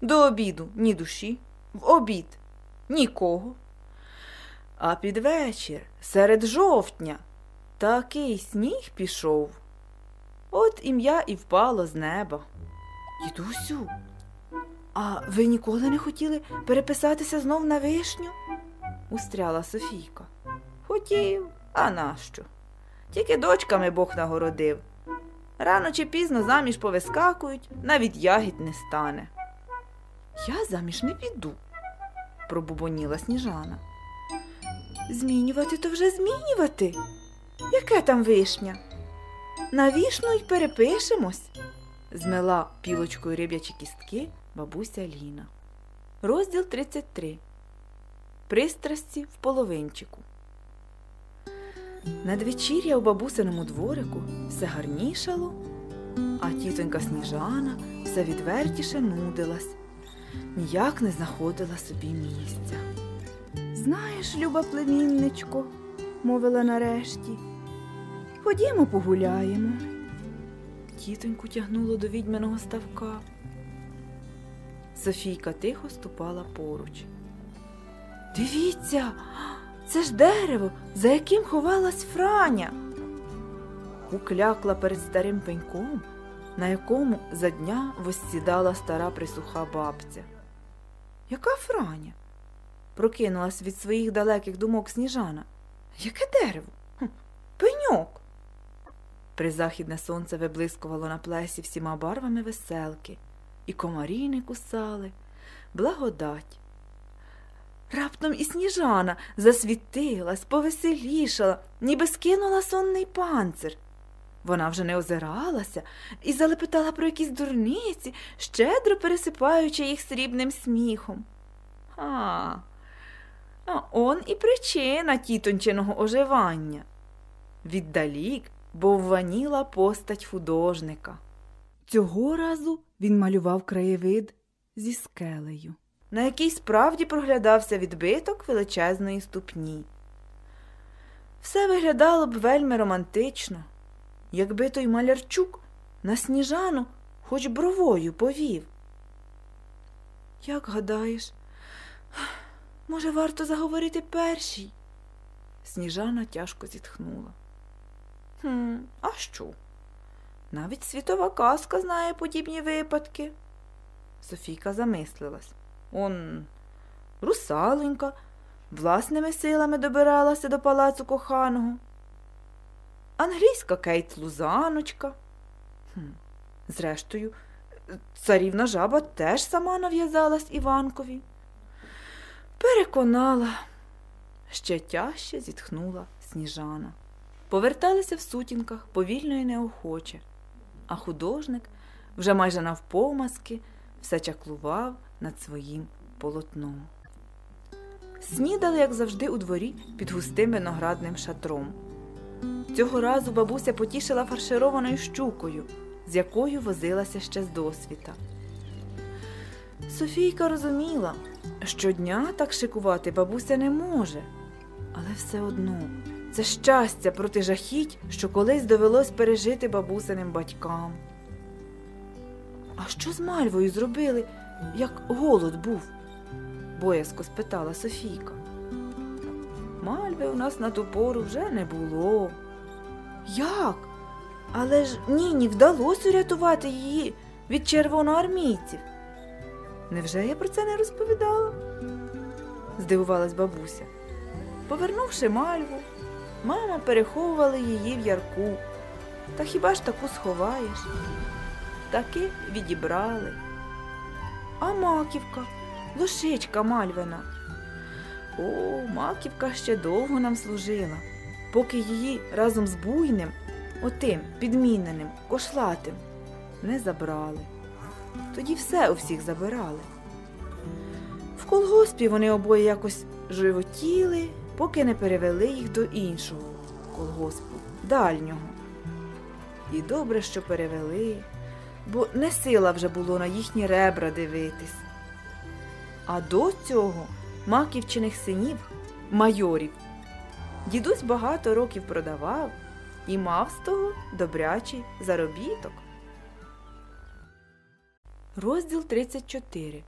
До обіду ні душі, в обід нікого. А під вечір, серед жовтня, такий сніг пішов. От ім'я і впало з неба. Дідусю, а ви ніколи не хотіли переписатися знов на вишню? устряла Софійка. Хотів, а нащо? Тільки дочками Бог нагородив. Рано чи пізно заміж повискакують, навіть ягід не стане. Я заміж не піду, пробубоніла сніжана. Змінювати то вже змінювати. Яке там вишня? На вішну й перепишемось, змела пілочкою риб'ячі кістки бабуся Ліна. Розділ 33. Пристрасті в половинчику. Надвечір'я у бабусиному дворику все гарнішало, а тітонька сніжана все відвертіше нудилась, ніяк не знаходила собі місця. Знаєш, люба племінничко, мовила нарешті, ходімо погуляємо. Тітоньку тягнуло до відьминого ставка. Софійка тихо ступала поруч. Дивіться, це ж дерево, за яким ховалась Франя. Уклякла перед старим пеньком, на якому за дня воссідала стара присуха бабця. Яка Франя? Прокинулась від своїх далеких думок сніжана. Яке дерево? Пеньок. Призахідне сонце виблискувало на плесі всіма барвами веселки, і комарі не кусали, благодать. Раптом і сніжана засвітилась, повеселішала, ніби скинула сонний панцир. Вона вже не озиралася і залепетала про якісь дурниці, щедро пересипаючи їх срібним сміхом. А, а он і причина тітончиного оживання. Віддалік бовваніла постать художника. Цього разу він малював краєвид зі скелею на якій справді проглядався відбиток величезної ступні. Все виглядало б вельми романтично, якби той малярчук на сніжану хоч бровою повів. Як гадаєш, може, варто заговорити першій? Сніжана тяжко зітхнула. «Хм, А що? Навіть світова казка знає подібні випадки. Софійка замислилась. Он русаленька власними силами добиралася до палацу коханого. Англійська Кейт Лузаночка. Хм. Зрештою, царівна жаба теж сама нав'язалась Іванкові. Переконала, ще тяжче зітхнула сніжана. Поверталися в сутінках повільно і неохоче, а художник вже майже навпомазки все чаклував над своїм полотном. Снідали, як завжди, у дворі під густим виноградним шатром. Цього разу бабуся потішила фаршированою щукою, з якою возилася ще з досвіта. Софійка розуміла, що дня так шикувати бабуся не може, але все одно це щастя проти жахіть, що колись довелось пережити бабусиним батькам. А що з Мальвою зробили, як голод був? боязко спитала Софійка. Мальви у нас на ту пору вже не було. Як? Але ж Ніні вдалося урятувати її від червоноармійців. Невже я про це не розповідала? здивувалась бабуся. Повернувши мальву, мама переховувала її в ярку. Та хіба ж таку сховаєш? Таки відібрали. А маківка, лошичка мальвина. О, маківка ще довго нам служила, поки її разом з буйним, отим підміненим, кошлатим, не забрали. Тоді все у всіх забирали. В колгоспі вони обоє якось животіли, поки не перевели їх до іншого колгоспу, дальнього. І добре, що перевели бо не сила вже було на їхні ребра дивитись. А до цього маківчиних синів, майорів, дідусь багато років продавав і мав з того добрячий заробіток. Розділ 34.